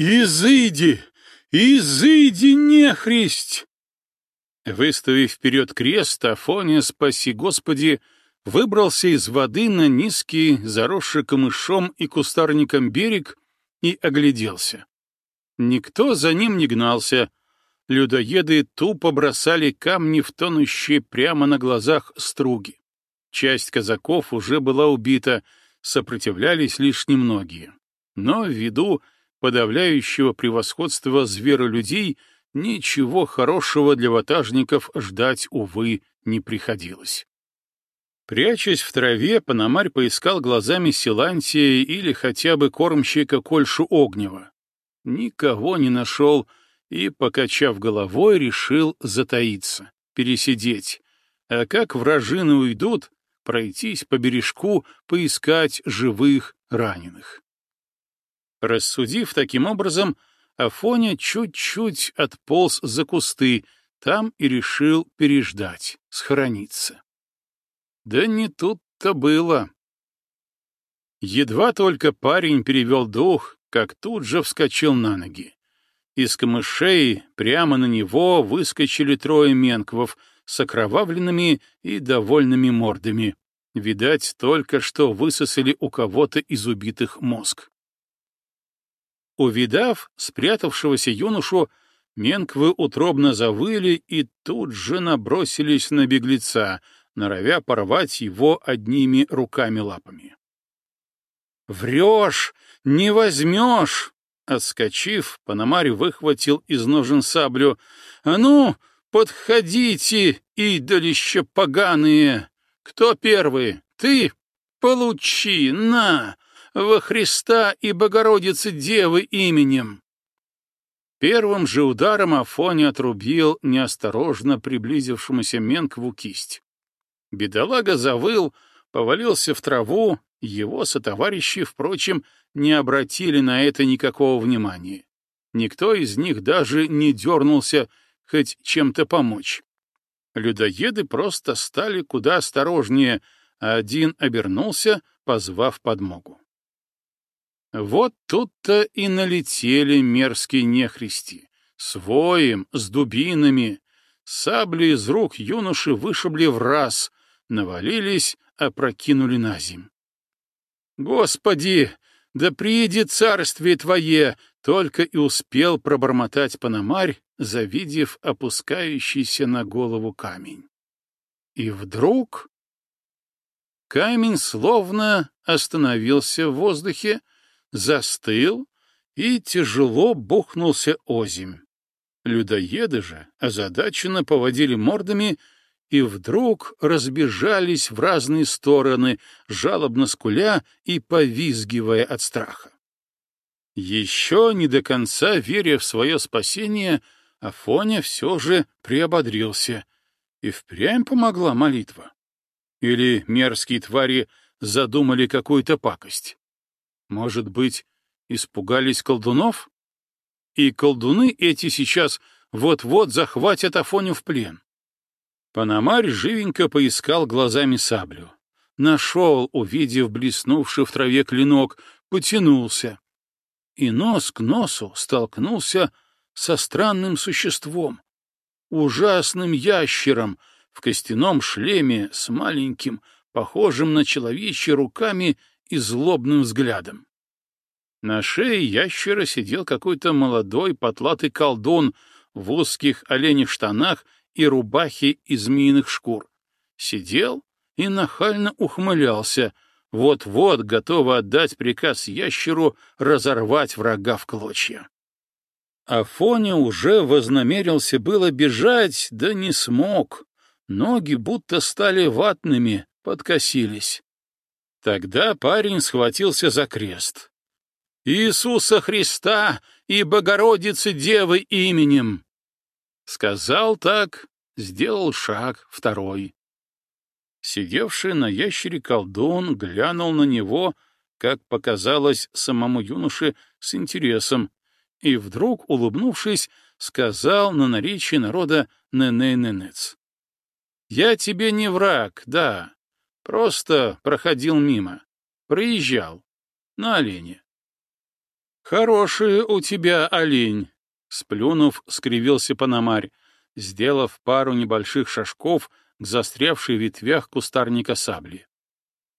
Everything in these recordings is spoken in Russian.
«Изыди! Изыди, нехристь!» Выставив вперед крест, Афония, спаси Господи, выбрался из воды на низкий, заросший камышом и кустарником берег и огляделся. Никто за ним не гнался. Людоеды тупо бросали камни в тонущие прямо на глазах струги. Часть казаков уже была убита, сопротивлялись лишь немногие. Но ввиду подавляющего превосходства зверолюдей ничего хорошего для ватажников ждать, увы, не приходилось. Прячась в траве, Пономарь поискал глазами Силантия или хотя бы кормщика Кольшу Огнева. Никого не нашел и, покачав головой, решил затаиться, пересидеть. А как вражины уйдут, пройтись по бережку, поискать живых раненых. Рассудив таким образом, Афоня чуть-чуть отполз за кусты, там и решил переждать, схорониться. Да не тут-то было. Едва только парень перевел дух, как тут же вскочил на ноги. Из камышей прямо на него выскочили трое менквов с окровавленными и довольными мордами. Видать, только что высосали у кого-то из убитых мозг. Увидав спрятавшегося юношу, менквы утробно завыли и тут же набросились на беглеца, норовя порвать его одними руками-лапами. «Врешь! Не возьмешь!» Отскочив, Пономарь выхватил из ножен саблю. «А ну, подходите, идолища поганые! Кто первый? Ты? Получи, на! Во Христа и Богородицы Девы именем!» Первым же ударом Афоня отрубил неосторожно приблизившемуся Менкву кисть. Бедолага завыл, повалился в траву, его сотоварищи, впрочем, не обратили на это никакого внимания. Никто из них даже не дернулся хоть чем-то помочь. Людоеды просто стали куда осторожнее, а один обернулся, позвав подмогу. Вот тут-то и налетели мерзкие нехристи. С воем, с дубинами. Сабли из рук юноши вышибли в раз, навалились, опрокинули на земь. «Господи, да приедет царствие Твое!» Только и успел пробормотать Пономарь, завидев опускающийся на голову камень. И вдруг камень словно остановился в воздухе, застыл и тяжело бухнулся озимь. Людоеды же озадаченно поводили мордами и вдруг разбежались в разные стороны, жалобно скуля и повизгивая от страха. Еще не до конца веря в свое спасение, Афоня все же приободрился, и впрямь помогла молитва. Или мерзкие твари задумали какую-то пакость? Может быть, испугались колдунов? И колдуны эти сейчас вот-вот захватят Афоню в плен. Панамарь живенько поискал глазами саблю. Нашел, увидев блеснувший в траве клинок, потянулся. И нос к носу столкнулся со странным существом, ужасным ящером в костяном шлеме с маленьким, похожим на человечьи руками и злобным взглядом. На шее ящера сидел какой-то молодой потлатый колдун в узких оленях штанах и рубахе из змеиных шкур. Сидел и нахально ухмылялся, вот-вот готовый отдать приказ ящеру разорвать врага в клочья. Афоня уже вознамерился было бежать, да не смог. Ноги будто стали ватными, подкосились. Тогда парень схватился за крест. «Иисуса Христа и Богородицы Девы именем!» Сказал так, сделал шаг второй. Сидевший на ящере колдун глянул на него, как показалось самому юноше, с интересом, и вдруг, улыбнувшись, сказал на наречии народа «ненененец». «Я тебе не враг, да, просто проходил мимо, проезжал, на олене». Хороший у тебя олень, сплюнув, скривился Панамарь, сделав пару небольших шажков к застрявшей ветвях кустарника сабли.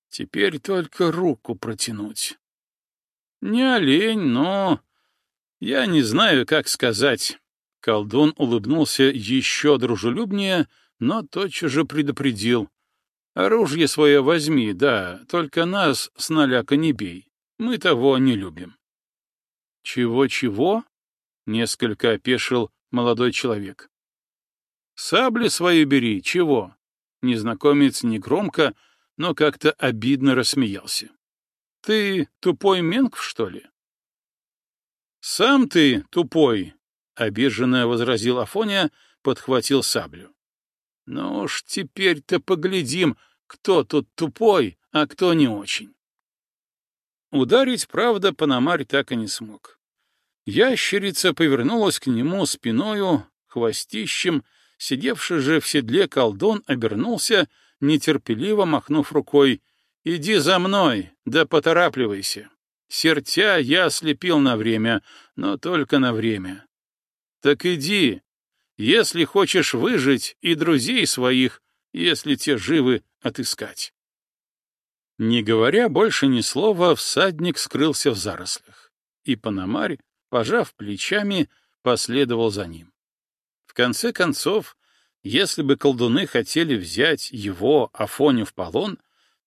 Теперь только руку протянуть. Не олень, но... Я не знаю, как сказать. Колдун улыбнулся еще дружелюбнее, но тотчас же предупредил. Оружие свое возьми, да, только нас с наляка не бей. Мы того не любим. Чего-чего? Несколько опешил молодой человек. Сабли свои бери, чего? Незнакомец негромко, но как-то обидно рассмеялся. Ты тупой менг, что ли? Сам ты тупой, обиженно возразил Афоня, подхватил саблю. Ну уж теперь-то поглядим, кто тут тупой, а кто не очень. Ударить, правда, Панамарь так и не смог. Ящерица повернулась к нему спиною, хвостищем, сидевший же в седле колдун обернулся, нетерпеливо махнув рукой. «Иди за мной, да поторапливайся. Сертя я слепил на время, но только на время. Так иди, если хочешь выжить, и друзей своих, если те живы, отыскать». Не говоря больше ни слова, всадник скрылся в зарослях, и Панамарь, пожав плечами, последовал за ним. В конце концов, если бы колдуны хотели взять его, Афоню, в полон,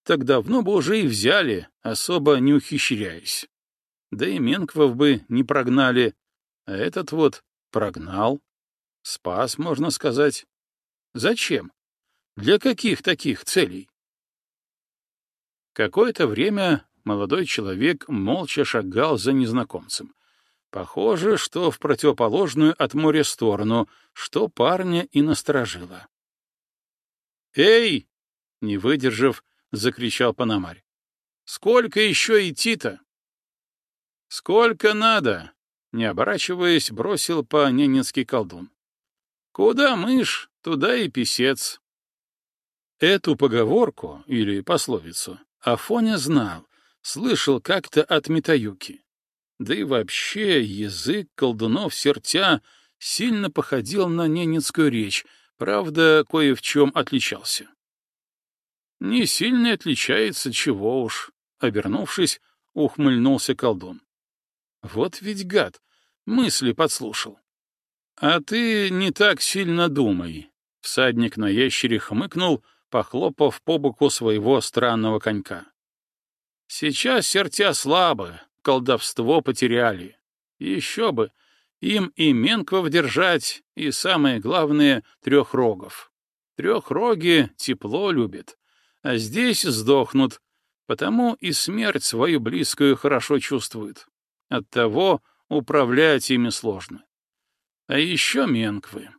так давно бы уже и взяли, особо не ухищряясь. Да и Менквов бы не прогнали, а этот вот прогнал. Спас, можно сказать. Зачем? Для каких таких целей? Какое-то время молодой человек молча шагал за незнакомцем, Похоже, что в противоположную от моря сторону, что парня и насторожило. «Эй!» — не выдержав, закричал Панамарь. «Сколько еще идти-то?» «Сколько надо?» — не оборачиваясь, бросил по-ненецкий колдун. «Куда мышь, туда и писец». Эту поговорку или пословицу Афоня знал, слышал как-то от Митаюки. Да и вообще язык колдунов сертя сильно походил на ненецкую речь, правда, кое в чем отличался. Не сильно отличается, чего уж. Обернувшись, ухмыльнулся колдун. Вот ведь гад, мысли подслушал. А ты не так сильно думай. Всадник на ящере хмыкнул, похлопав по боку своего странного конька. Сейчас сертя слабы, колдовство потеряли. Еще бы, им и менквов держать, и, самое главное, трехрогов. Трехроги тепло любят, а здесь сдохнут, потому и смерть свою близкую хорошо чувствуют. Оттого управлять ими сложно. А еще менквы.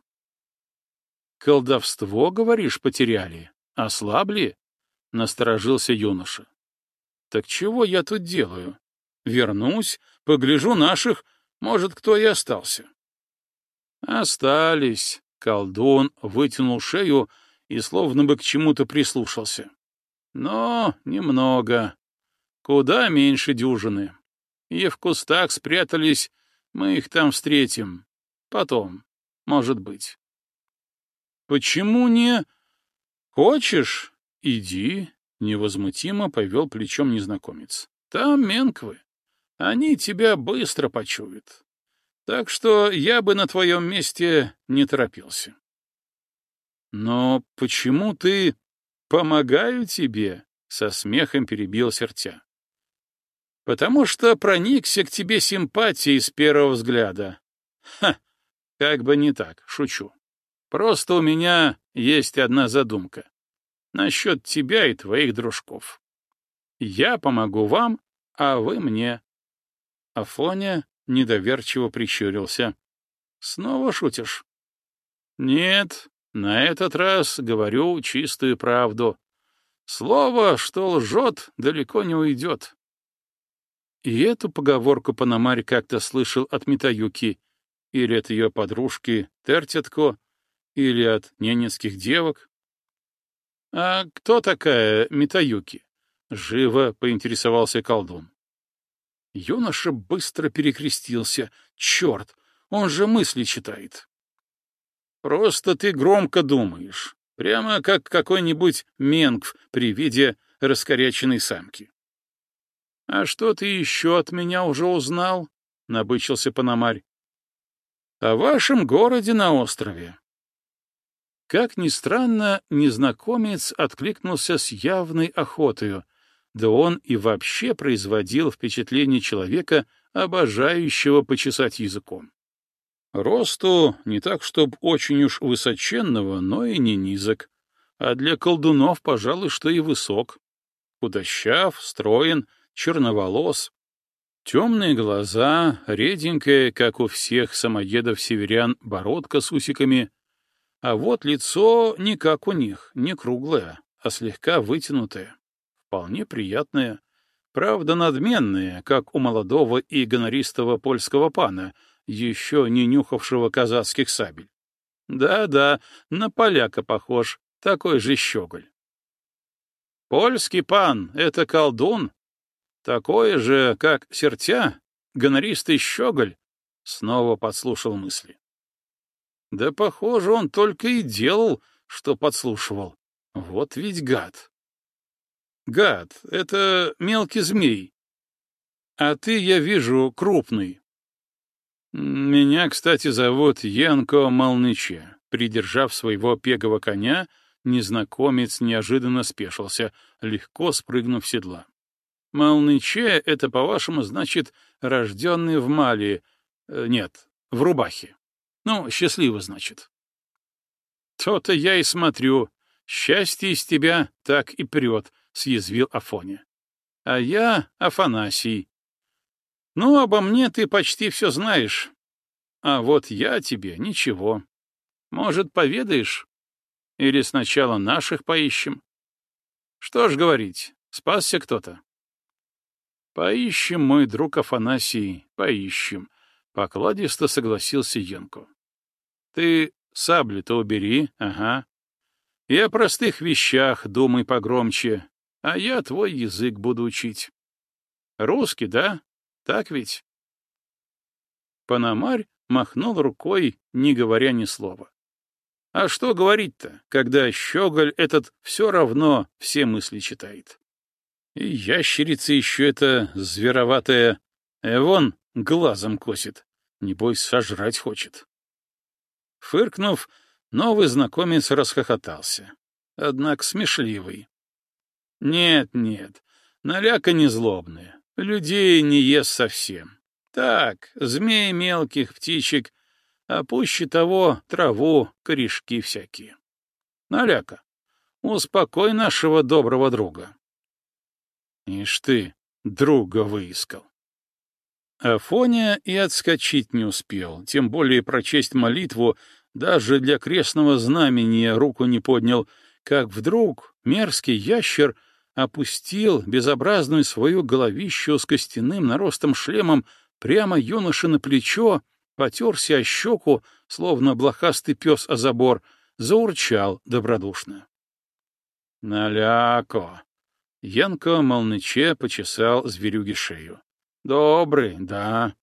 «Колдовство, говоришь, потеряли? Ослабли?» — насторожился юноша. «Так чего я тут делаю? Вернусь, погляжу наших, может, кто и остался. Остались. Колдун вытянул шею и словно бы к чему-то прислушался. Но немного. Куда меньше дюжины. И в кустах спрятались, мы их там встретим. Потом, может быть. Почему не... Хочешь? Иди, невозмутимо повел плечом незнакомец. Там менквы. Они тебя быстро почуют. Так что я бы на твоем месте не торопился. Но почему ты... Помогаю тебе, — со смехом перебил сердца. Потому что проникся к тебе симпатией с первого взгляда. Ха, как бы не так, шучу. Просто у меня есть одна задумка. Насчет тебя и твоих дружков. Я помогу вам, а вы мне. Афоня недоверчиво прищурился. «Снова шутишь?» «Нет, на этот раз говорю чистую правду. Слово, что лжет, далеко не уйдет». И эту поговорку Панамарь как-то слышал от Митаюки, или от ее подружки Тертятко, или от ненецких девок. «А кто такая Митаюки?» — живо поинтересовался колдун. Юноша быстро перекрестился. Черт, он же мысли читает. Просто ты громко думаешь, прямо как какой-нибудь менгв при виде раскоряченной самки. — А что ты еще от меня уже узнал? — набычился Пономарь. — О вашем городе на острове. Как ни странно, незнакомец откликнулся с явной охотою, да он и вообще производил впечатление человека, обожающего почесать языком. Росту не так, чтоб очень уж высоченного, но и не низок, а для колдунов, пожалуй, что и высок. Худощав, строен, черноволос, темные глаза, реденькая, как у всех самоедов-северян, бородка с усиками, а вот лицо не как у них, не круглое, а слегка вытянутое, вполне приятное, правда надменное, как у молодого и гонористого польского пана, еще не нюхавшего казацких сабель. Да-да, на поляка похож, такой же щеголь. Польский пан — это колдун, такой же, как сертя, гонористый щеголь, снова подслушал мысли. Да, похоже, он только и делал, что подслушивал. Вот ведь гад. Гад — это мелкий змей. А ты, я вижу, крупный. Меня, кстати, зовут Янко Молныче. Придержав своего пегого коня, незнакомец неожиданно спешился, легко спрыгнув с седла. Молныче — это, по-вашему, значит, рожденный в Мали... Э, нет, в рубахе. Ну, счастливо, значит. То-то я и смотрю. Счастье из тебя так и прет, — съязвил Афоня. А я Афанасий. Ну, обо мне ты почти все знаешь. А вот я тебе ничего. Может, поведаешь? Или сначала наших поищем? Что ж говорить, спасся кто-то. Поищем, мой друг Афанасий, поищем. Покладисто согласился Янко. Ты сабли-то убери, ага. И о простых вещах думай погромче, а я твой язык буду учить. Русский, да? Так ведь? Пономарь махнул рукой, не говоря ни слова. А что говорить-то, когда щеголь этот все равно все мысли читает? Ящерица еще эта звероватая, э, вон глазом косит, небось сожрать хочет. Фыркнув, новый знакомец расхохотался. Однако смешливый. Нет, нет, наляка не злобная, людей не ест совсем. Так, змей мелких, птичек, а пуще того траву, корешки всякие. Наляка, успокой нашего доброго друга. Ишь ты, друга выискал. Афоня и отскочить не успел, тем более прочесть молитву, даже для крестного знамения руку не поднял, как вдруг мерзкий ящер опустил безобразную свою головищу с костяным наростом шлемом прямо юноше на плечо, потерся о щеку, словно блохастый пес о забор, заурчал добродушно. «Наляко!» Янко молныче почесал зверюги шею. Добрый, да.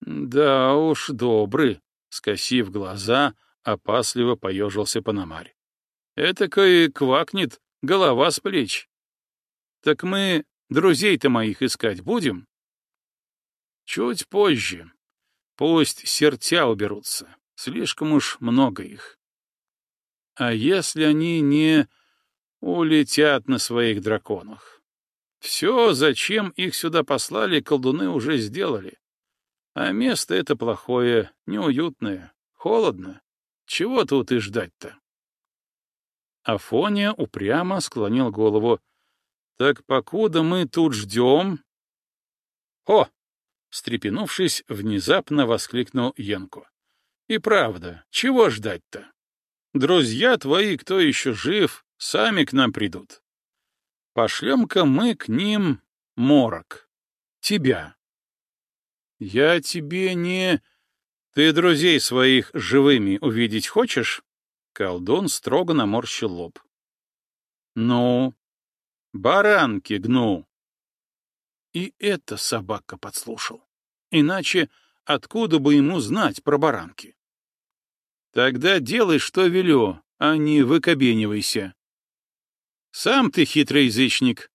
Да уж, добрый, скосив глаза, опасливо поежился Пономарь. Этакой квакнет, голова с плеч. Так мы друзей-то моих искать будем? Чуть позже. Пусть сертя уберутся. Слишком уж много их. А если они не улетят на своих драконах? Все, зачем их сюда послали, колдуны уже сделали. А место это плохое, неуютное, холодно. Чего тут и ждать-то? Афония упрямо склонил голову. «Так покуда мы тут ждем...» «О!» — встрепенувшись, внезапно воскликнул Янко. «И правда, чего ждать-то? Друзья твои, кто еще жив, сами к нам придут. Пошлем-ка мы к ним морок. Тебя. Я тебе не... Ты друзей своих живыми увидеть хочешь? Колдун строго наморщил лоб. Ну, баранки гну. И это собака подслушал. Иначе откуда бы ему знать про баранки? Тогда делай, что велю, а не выкобенивайся. Сам ты хитрый язычник.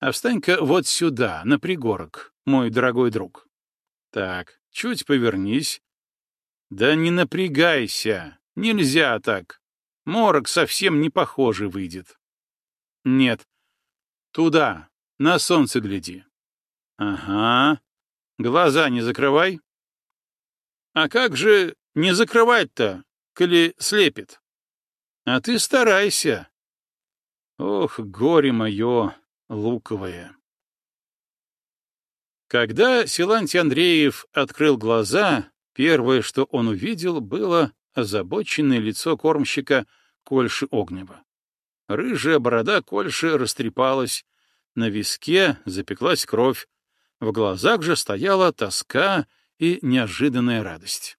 А встань-ка вот сюда, на пригорок, мой дорогой друг. Так, чуть повернись. Да не напрягайся, нельзя так. Морок совсем не похожий выйдет. Нет, туда, на солнце гляди. Ага, глаза не закрывай. А как же не закрывать-то, коли слепит? А ты старайся. Ох, горе мое луковое. Когда Силантий Андреев открыл глаза, первое, что он увидел, было озабоченное лицо кормщика Кольши Огнева. Рыжая борода Кольши растрепалась, на виске запеклась кровь, в глазах же стояла тоска и неожиданная радость.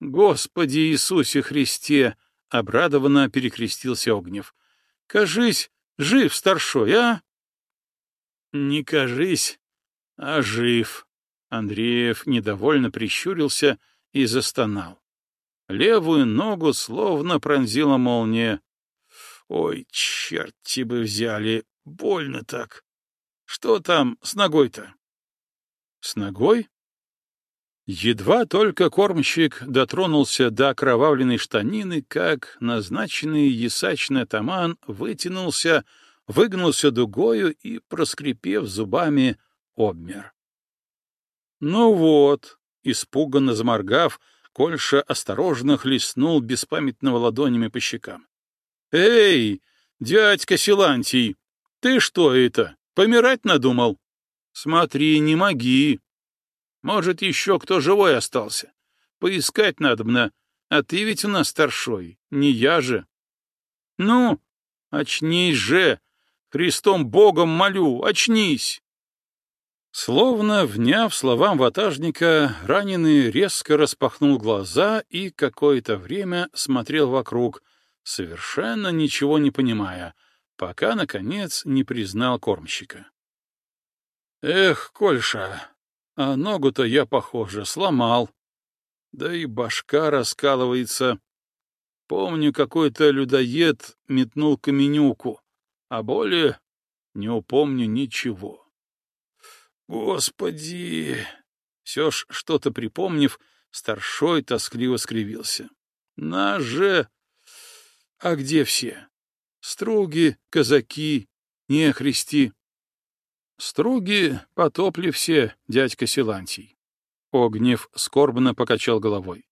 «Господи Иисусе Христе!» — обрадованно перекрестился Огнев. «Кажись, жив старшой, а?» «Не кажись, а жив. Андреев недовольно прищурился и застонал. Левую ногу словно пронзила молния. Ой, черти бы взяли, больно так. Что там с ногой-то? С ногой? Едва только кормщик дотронулся до окровавленной штанины, как назначенный ясачный атаман вытянулся, выгнулся дугою и, проскрипев зубами, обмер. Ну вот, испуганно заморгав, Кольша осторожно хлестнул беспамятного ладонями по щекам. «Эй, дядька Силантий, ты что это, помирать надумал? Смотри, не моги. Может, еще кто живой остался. Поискать надобно, а ты ведь у нас старшой, не я же. Ну, очнись же, Христом Богом молю, очнись!» Словно вняв словам ватажника, раненый резко распахнул глаза и какое-то время смотрел вокруг, совершенно ничего не понимая, пока, наконец, не признал кормщика. «Эх, Кольша, а ногу-то я, похоже, сломал. Да и башка раскалывается. Помню, какой-то людоед метнул каменюку, а более не упомню ничего». Господи! Все ж что-то припомнив, старшой тоскливо скривился. На же! А где все? Струги, казаки, нехристи. Струги потопли все, дядька Силантий. Огнев скорбно покачал головой.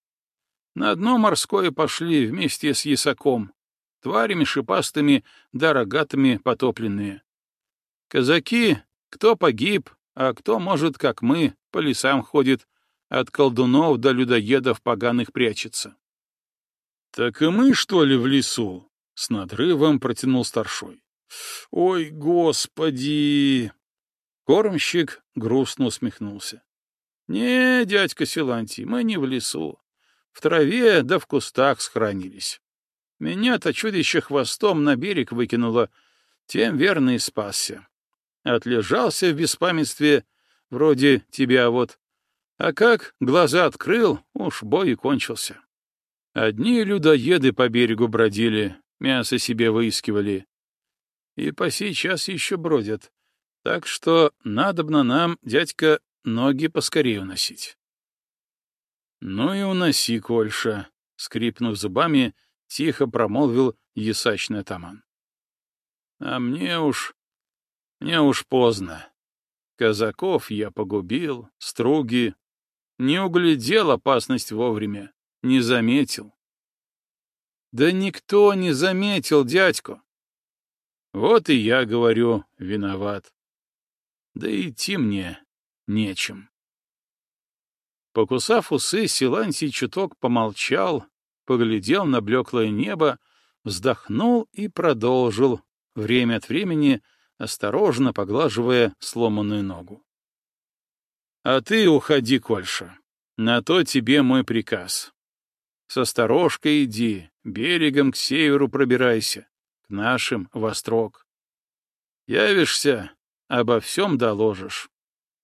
На дно морское пошли вместе с ясаком, тварями шипастыми да рогатыми потопленные. Казаки, кто погиб, а кто, может, как мы, по лесам ходит, от колдунов до людоедов поганых прячется. — Так и мы, что ли, в лесу? — с надрывом протянул старшой. — Ой, господи! Кормщик грустно усмехнулся. — Не, дядька Силантий, мы не в лесу. В траве да в кустах схоронились. Меня-то чудище хвостом на берег выкинуло, тем верно и спасся. Отлежался в беспамятстве, вроде тебя вот. А как глаза открыл, уж бой и кончился. Одни людоеды по берегу бродили, мясо себе выискивали. И по сей час еще бродят. Так что надобно нам, дядька, ноги поскорее уносить. Ну и уноси, Кольша, — скрипнув зубами, тихо промолвил ясачный атаман. А мне уж мне уж поздно. Казаков я погубил, струги. Не углядел опасность вовремя, не заметил. Да никто не заметил, дядьку. Вот и я говорю, виноват. Да идти мне нечем. Покусав усы, Силантий чуток помолчал, поглядел на блеклое небо, вздохнул и продолжил, время от времени — осторожно поглаживая сломанную ногу. «А ты уходи, Кольша. На то тебе мой приказ. С осторожкой иди, берегом к северу пробирайся, к нашим вострок. Явишься, обо всем доложишь.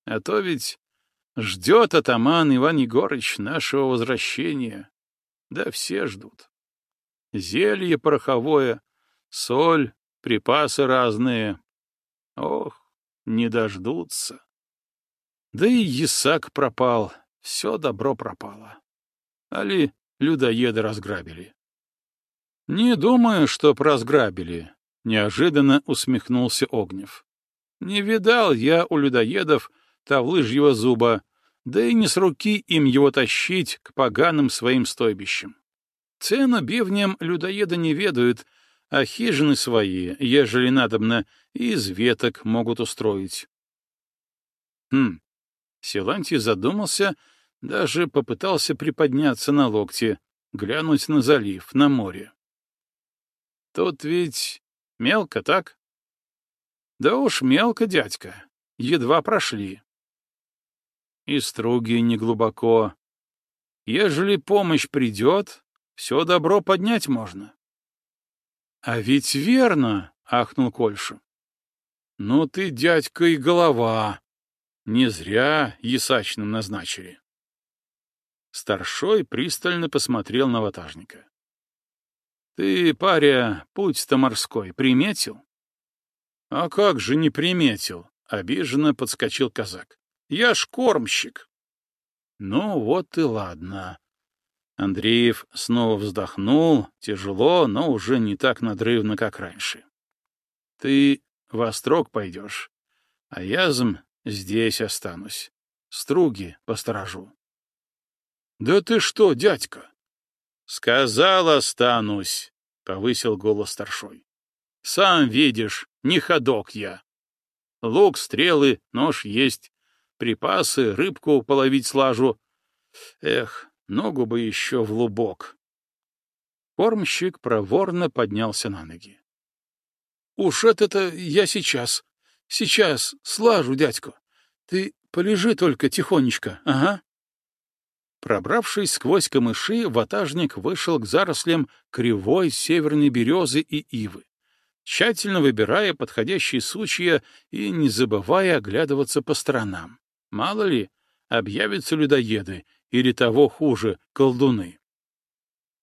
А то ведь ждет атаман Иван Егорыч нашего возвращения. Да все ждут. Зелье пороховое, соль, припасы разные. Ох, не дождутся. Да и ясак пропал, все добро пропало. Али людоеды разграбили. Не думаю, что разграбили, неожиданно усмехнулся Огнев. Не видал я у людоедов тавлыжьего зуба, да и не с руки им его тащить к поганым своим стойбищам. Цену бивням людоеда не ведают, а хижины свои, ежели надобно, из веток могут устроить. Хм. Силантий задумался, даже попытался приподняться на локте, глянуть на залив, на море. Тут ведь мелко, так? Да уж мелко, дядька. Едва прошли. И струги неглубоко. Ежели помощь придет, все добро поднять можно. — А ведь верно, — ахнул Кольша. — Ну ты, дядька, и голова. Не зря ясачным назначили. Старшой пристально посмотрел на ватажника. — Ты, паря, путь-то морской приметил? — А как же не приметил? — обиженно подскочил казак. — Я ж кормщик. — Ну вот и ладно. Андреев снова вздохнул, тяжело, но уже не так надрывно, как раньше. — Ты во строк пойдешь, а язм здесь останусь. Струги посторожу. — Да ты что, дядька? — Сказал, останусь, — повысил голос старшой. — Сам видишь, не ходок я. Лук, стрелы, нож есть, припасы, рыбку половить слажу. Эх, Ногу бы еще в лубок. Кормщик проворно поднялся на ноги. — Уж это-то я сейчас. Сейчас слажу, дядьку. Ты полежи только тихонечко, ага. Пробравшись сквозь камыши, ватажник вышел к зарослям кривой северной березы и ивы, тщательно выбирая подходящие сучья и не забывая оглядываться по сторонам. Мало ли, объявятся людоеды или того хуже, колдуны.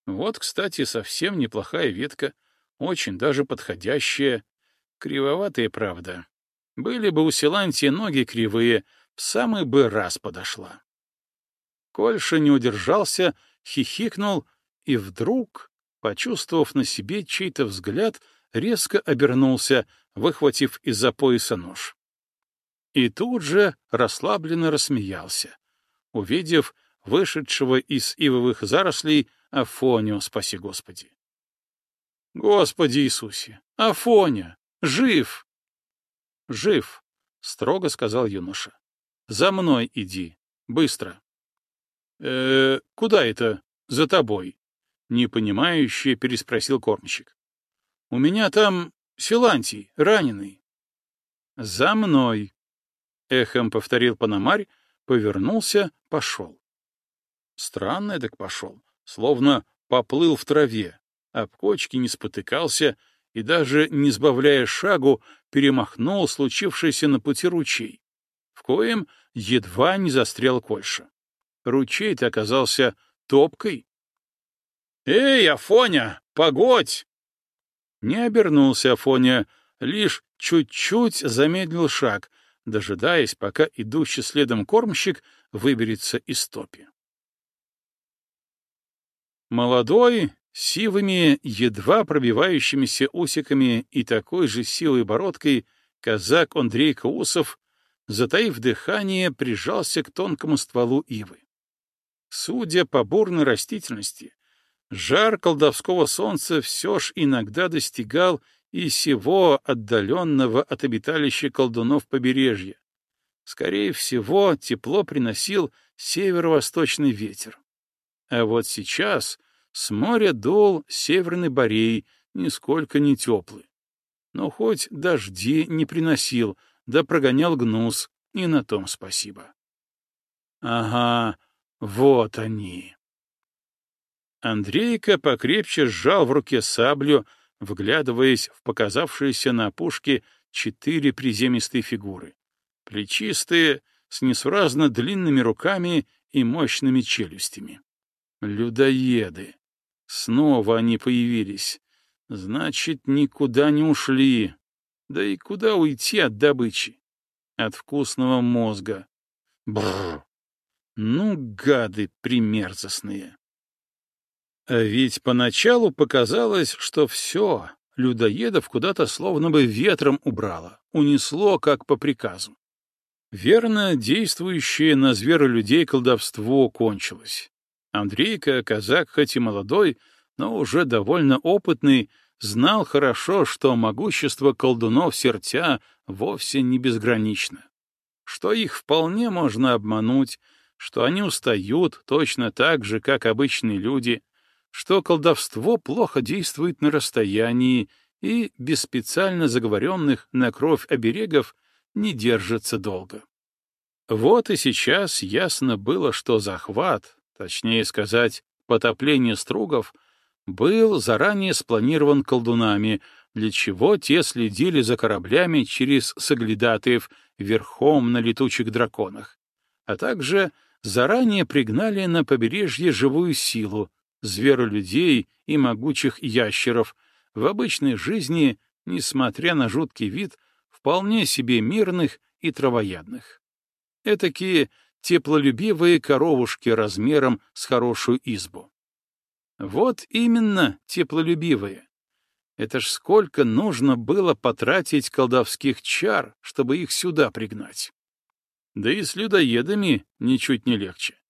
Вот, кстати, совсем неплохая ветка, очень даже подходящая, кривоватая, правда. Были бы у Силантия ноги кривые, в самый бы раз подошла. Кольша не удержался, хихикнул и вдруг, почувствовав на себе чей-то взгляд, резко обернулся, выхватив из-за пояса нож. И тут же расслабленно рассмеялся, увидев вышедшего из ивовых зарослей Афонию, спаси Господи. Господи Иисусе! Афоня! Жив! Жив, строго сказал юноша. За мной иди, быстро. Э, -э куда это? За тобой? Непонимающе переспросил кормщик. У меня там Силантий, раненый. За мной, эхом повторил Пономарь, повернулся, пошел. Странно так пошел, словно поплыл в траве, об кочки не спотыкался и даже, не сбавляя шагу, перемахнул случившийся на пути ручей, в коем едва не застрял Кольша. Ручей-то оказался топкой. «Эй, Афоня, погодь!» Не обернулся Афоня, лишь чуть-чуть замедлил шаг, дожидаясь, пока идущий следом кормщик выберется из топи. Молодой, сивыми, едва пробивающимися усиками и такой же силой бородкой, казак Андрей Каусов, затаив дыхание, прижался к тонкому стволу ивы. Судя по бурной растительности, жар колдовского солнца все ж иногда достигал и сего отдаленного от обиталища колдунов побережья. Скорее всего, тепло приносил северо-восточный ветер. А вот сейчас с моря дул северный борей, нисколько не теплый. Но хоть дожди не приносил, да прогонял гнус, и на том спасибо. Ага, вот они. Андрейка покрепче сжал в руке саблю, вглядываясь в показавшуюся на опушке четыре приземистые фигуры. Плечистые, с несуразно длинными руками и мощными челюстями. Людоеды. Снова они появились. Значит, никуда не ушли. Да и куда уйти от добычи? От вкусного мозга. Бррр. Ну, гады примерзостные. А ведь поначалу показалось, что все, людоедов куда-то словно бы ветром убрало, унесло как по приказу. Верно, действующее на зверолюдей колдовство кончилось. Андрейка, казак хоть и молодой, но уже довольно опытный, знал хорошо, что могущество колдунов сердца вовсе не безгранично, что их вполне можно обмануть, что они устают точно так же, как обычные люди, что колдовство плохо действует на расстоянии и без специально заговоренных на кровь оберегов не держится долго. Вот и сейчас ясно было, что захват, точнее сказать, потопление стругов, был заранее спланирован колдунами, для чего те следили за кораблями через соглядатаев верхом на летучих драконах, а также заранее пригнали на побережье живую силу, зверолюдей и могучих ящеров, в обычной жизни, несмотря на жуткий вид, вполне себе мирных и травоядных. Этакие теплолюбивые коровушки размером с хорошую избу. Вот именно теплолюбивые. Это ж сколько нужно было потратить колдовских чар, чтобы их сюда пригнать. Да и с людоедами ничуть не легче.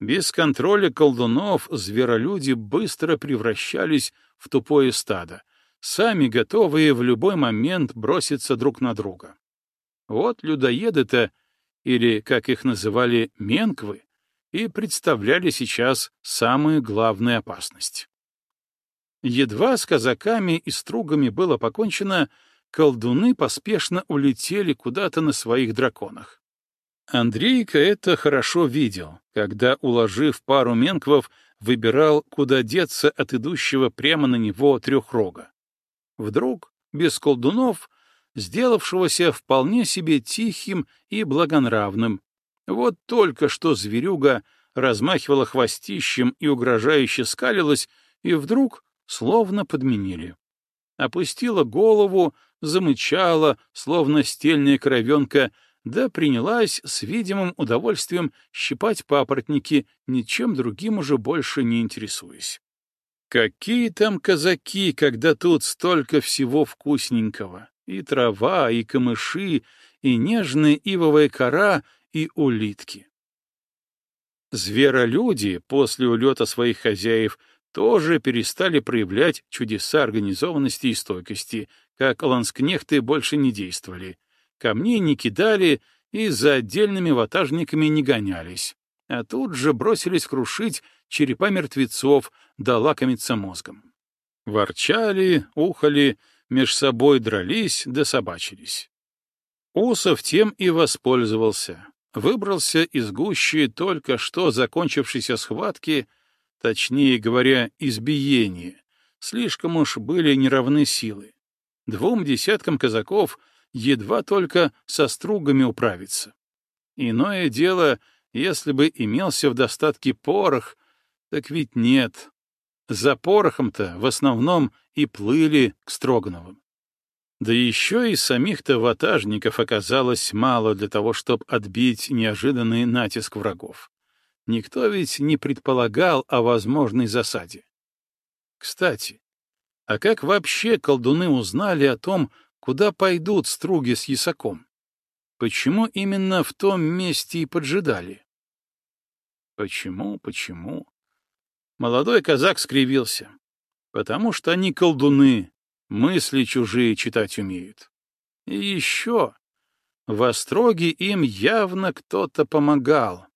Без контроля колдунов зверолюди быстро превращались в тупое стадо, сами готовые в любой момент броситься друг на друга. Вот людоеды-то, или, как их называли, менквы, и представляли сейчас самую главную опасность. Едва с казаками и стругами было покончено, колдуны поспешно улетели куда-то на своих драконах. Андрейка это хорошо видел, когда, уложив пару менквов, выбирал, куда деться от идущего прямо на него трехрога. Вдруг, без колдунов, сделавшегося вполне себе тихим и благонравным, вот только что зверюга размахивала хвостищем и угрожающе скалилась, и вдруг словно подменили. Опустила голову, замычала, словно стельная кровенка, да принялась с видимым удовольствием щипать папоротники, ничем другим уже больше не интересуясь. Какие там казаки, когда тут столько всего вкусненького? И трава, и камыши, и нежная ивовая кора, и улитки. Зверолюди после улета своих хозяев тоже перестали проявлять чудеса организованности и стойкости, как ланскнехты больше не действовали — камней не кидали и за отдельными ватажниками не гонялись, а тут же бросились крушить черепа мертвецов да лакомиться мозгом. Ворчали, ухали, меж собой дрались да собачились. Усов тем и воспользовался. Выбрался из гущи только что закончившейся схватки, точнее говоря, избиения. Слишком уж были неравны силы. Двум десяткам казаков едва только со стругами управиться. Иное дело, если бы имелся в достатке порох, так ведь нет. За порохом-то в основном и плыли к Строгановым. Да еще и самих-то ватажников оказалось мало для того, чтобы отбить неожиданный натиск врагов. Никто ведь не предполагал о возможной засаде. Кстати, а как вообще колдуны узнали о том, Куда пойдут струги с ясаком? Почему именно в том месте и поджидали? Почему, почему? Молодой казак скривился. Потому что они колдуны, мысли чужие читать умеют. И еще, в Остроге им явно кто-то помогал.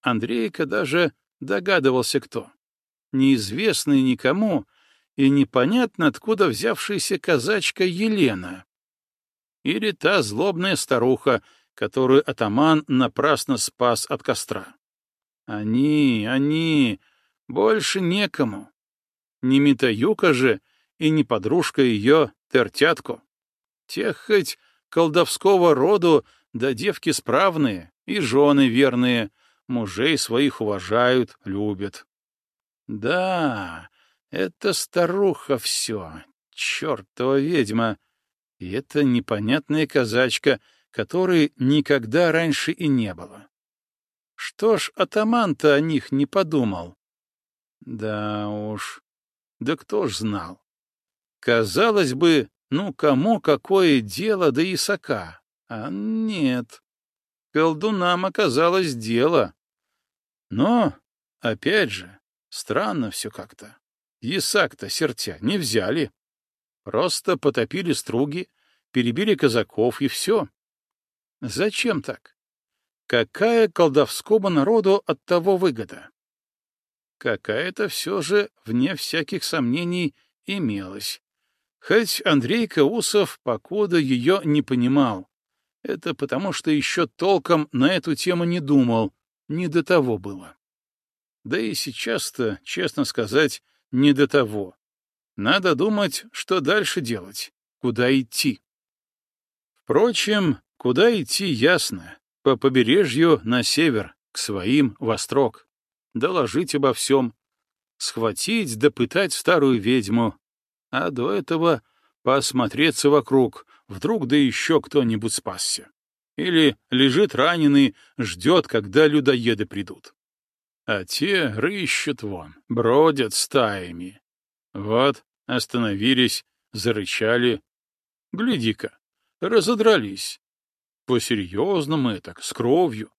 Андрейка даже догадывался, кто. Неизвестный никому, и непонятно откуда взявшаяся казачка Елена. Или та злобная старуха, которую атаман напрасно спас от костра. Они, они, больше некому. Не Митаюка же и не подружка ее Тертятко. Тех хоть колдовского роду, да девки справные и жены верные, мужей своих уважают, любят. Да, это старуха все, чертова ведьма. И это непонятная казачка, которой никогда раньше и не было. Что ж атаман-то о них не подумал? Да уж, да кто ж знал? Казалось бы, ну кому какое дело до Исака? А нет. Колдунам оказалось дело. Но, опять же, странно все как-то. Исаак-то сертя не взяли. Просто потопили струги, перебили казаков и все. Зачем так? Какая колдовскому народу от того выгода? Какая-то все же, вне всяких сомнений, имелась. Хоть Андрей Каусов покуда ее не понимал. Это потому, что еще толком на эту тему не думал, не до того было. Да и сейчас-то, честно сказать, не до того. Надо думать, что дальше делать, куда идти. Впрочем, куда идти ясно. По побережью на север, к своим вострок. Доложить обо всем. Схватить, допытать старую ведьму. А до этого посмотреться вокруг, вдруг да еще кто-нибудь спасся. Или лежит раненый, ждет, когда людоеды придут. А те рыщут вон, бродят стаями. Вот, остановились, зарычали. Гляди-ка, разодрались. По-серьезному это, с кровью.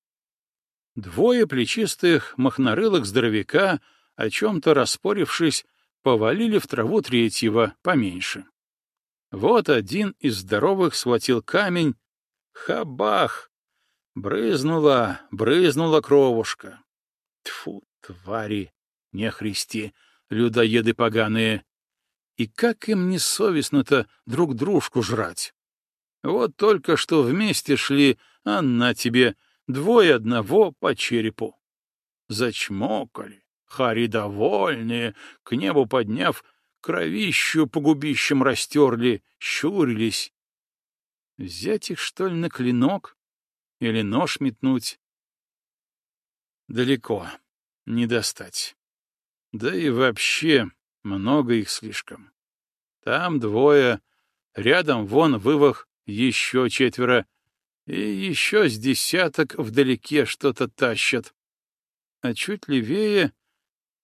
Двое плечистых махнорылых здоровяка, о чем-то распорившись, повалили в траву третьего, поменьше. Вот один из здоровых схватил камень. Хабах! Брызнула, брызнула кровушка. Тфу, твари, нехристи, людоеды поганые. И как им не совестно-то друг дружку жрать? Вот только что вместе шли, а на тебе, двое одного по черепу. Зачмокали, хари довольные, к небу подняв, кровищу по губищам растерли, щурились. Взять их, что ли, на клинок? Или нож метнуть? Далеко, не достать. Да и вообще много их слишком. Там двое, рядом вон вывах еще четверо, и еще с десяток вдалеке что-то тащат. А чуть левее,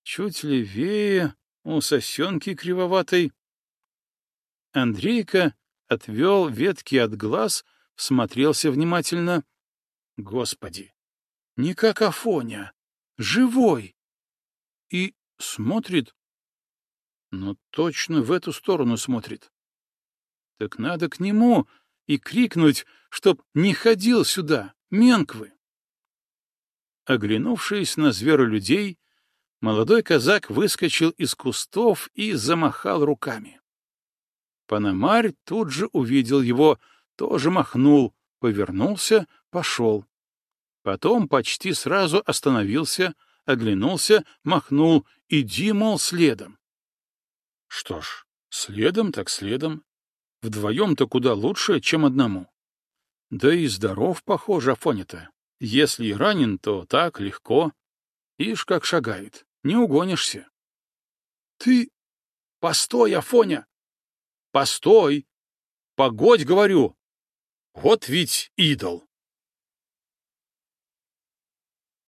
чуть левее, у сосенки кривоватой. Андрейка отвел ветки от глаз, смотрелся внимательно. Господи, не как Афоня, живой! И смотрит, но точно в эту сторону смотрит. Так надо к нему и крикнуть, чтоб не ходил сюда, менквы. Оглянувшись на людей, молодой казак выскочил из кустов и замахал руками. Панамарь тут же увидел его, тоже махнул, повернулся, пошел. Потом почти сразу остановился, оглянулся, махнул, иди, мол, следом. Что ж, следом так следом. Вдвоем-то куда лучше, чем одному. Да и здоров, похоже, Афоня-то. Если и ранен, то так, легко. Ишь, как шагает. Не угонишься. Ты... Постой, Афоня! Постой! Погодь, говорю! Вот ведь идол!